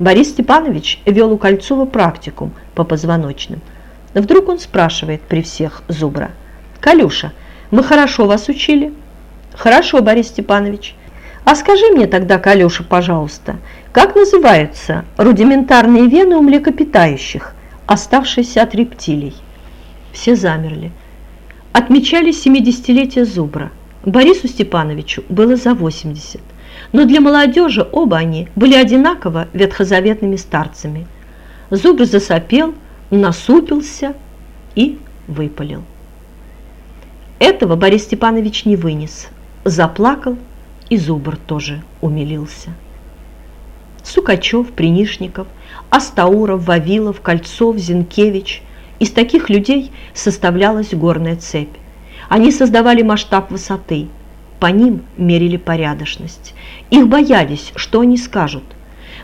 Борис Степанович вел у Кольцова практикум по позвоночным. Вдруг он спрашивает при всех Зубра. «Калюша, мы хорошо вас учили?» «Хорошо, Борис Степанович. А скажи мне тогда, Калюша, пожалуйста, как называются рудиментарные вены у млекопитающих, оставшиеся от рептилий?» Все замерли. Отмечали 70-летие Зубра. Борису Степановичу было за 80 но для молодежи оба они были одинаково ветхозаветными старцами. Зубр засопел, насупился и выпалил. Этого Борис Степанович не вынес, заплакал, и Зубр тоже умилился. Сукачев, Принишников, Астауров, Вавилов, Кольцов, Зинкевич – из таких людей составлялась горная цепь. Они создавали масштаб высоты – по ним мерили порядочность. Их боялись, что они скажут.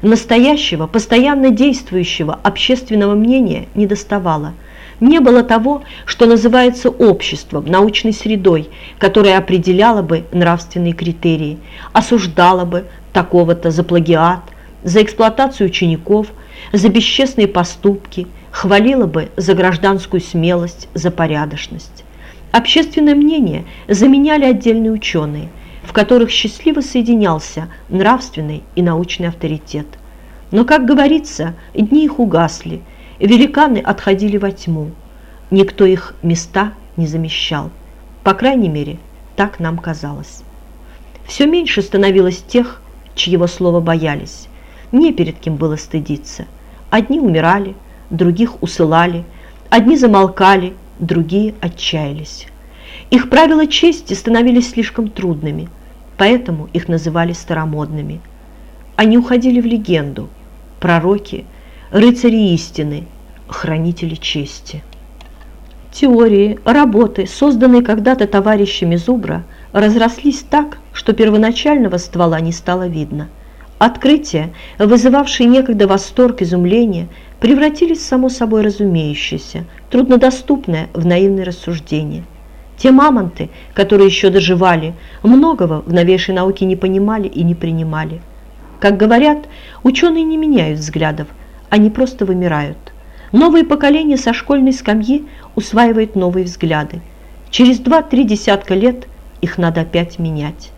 Настоящего, постоянно действующего общественного мнения не доставало. Не было того, что называется обществом, научной средой, которая определяла бы нравственные критерии, осуждала бы такого-то за плагиат, за эксплуатацию учеников, за бесчестные поступки, хвалила бы за гражданскую смелость, за порядочность. Общественное мнение заменяли отдельные ученые, в которых счастливо соединялся нравственный и научный авторитет. Но, как говорится, дни их угасли, великаны отходили во тьму. Никто их места не замещал. По крайней мере, так нам казалось. Все меньше становилось тех, чьего слова боялись. Не перед кем было стыдиться. Одни умирали, других усылали, одни замолкали, другие отчаялись. Их правила чести становились слишком трудными, поэтому их называли старомодными. Они уходили в легенду, пророки, рыцари истины, хранители чести. Теории, работы, созданные когда-то товарищами Зубра, разрослись так, что первоначального ствола не стало видно. Открытия, вызывавшие некогда восторг, изумление, превратились в само собой разумеющееся, труднодоступное в наивное рассуждение. Те мамонты, которые еще доживали, многого в новейшей науке не понимали и не принимали. Как говорят, ученые не меняют взглядов, они просто вымирают. Новые поколения со школьной скамьи усваивают новые взгляды. Через два-три десятка лет их надо опять менять.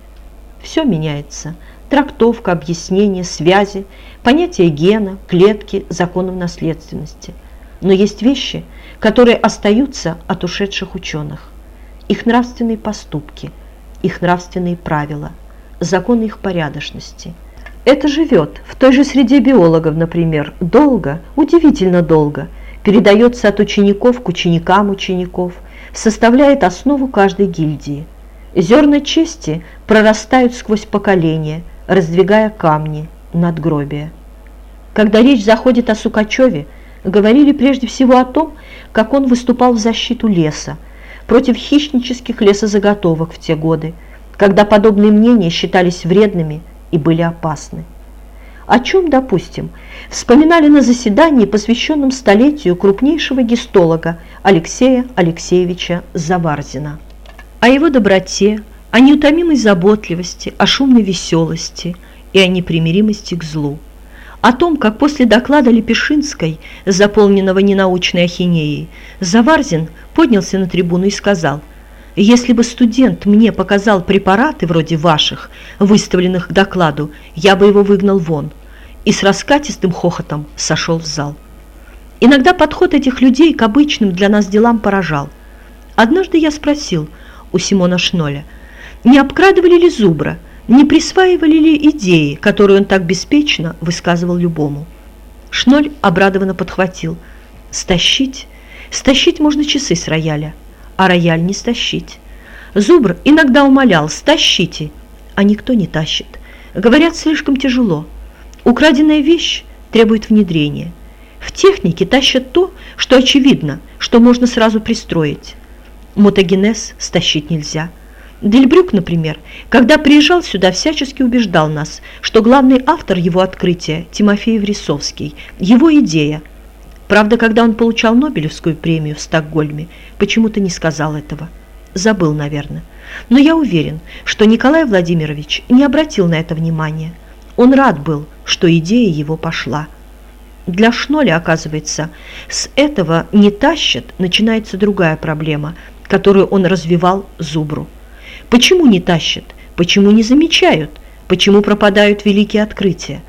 Все меняется – трактовка, объяснение, связи, понятие гена, клетки, законов наследственности. Но есть вещи, которые остаются от ушедших ученых. Их нравственные поступки, их нравственные правила, законы их порядочности. Это живет в той же среде биологов, например, долго, удивительно долго, передается от учеников к ученикам учеников, составляет основу каждой гильдии. Зерна чести прорастают сквозь поколения – раздвигая камни надгробия. Когда речь заходит о Сукачеве, говорили прежде всего о том, как он выступал в защиту леса, против хищнических лесозаготовок в те годы, когда подобные мнения считались вредными и были опасны. О чем, допустим, вспоминали на заседании, посвященном столетию крупнейшего гистолога Алексея Алексеевича Заварзина. О его доброте, о неутомимой заботливости, о шумной веселости и о непримиримости к злу. О том, как после доклада Лепешинской, заполненного ненаучной ахинеей, Заварзин поднялся на трибуну и сказал, «Если бы студент мне показал препараты вроде ваших, выставленных к докладу, я бы его выгнал вон» и с раскатистым хохотом сошел в зал. Иногда подход этих людей к обычным для нас делам поражал. Однажды я спросил у Симона Шноля – не обкрадывали ли Зубра, не присваивали ли идеи, которые он так беспечно высказывал любому. Шноль обрадованно подхватил. «Стащить? Стащить можно часы с рояля, а рояль не стащить». Зубр иногда умолял «стащите», а никто не тащит. Говорят, слишком тяжело. Украденная вещь требует внедрения. В технике тащат то, что очевидно, что можно сразу пристроить. Мотогенез стащить нельзя – Дельбрюк, например, когда приезжал сюда, всячески убеждал нас, что главный автор его открытия – Тимофей Врисовский, его идея. Правда, когда он получал Нобелевскую премию в Стокгольме, почему-то не сказал этого. Забыл, наверное. Но я уверен, что Николай Владимирович не обратил на это внимания. Он рад был, что идея его пошла. Для Шноля, оказывается, с этого «не тащат» начинается другая проблема, которую он развивал Зубру. Почему не тащат? Почему не замечают? Почему пропадают великие открытия?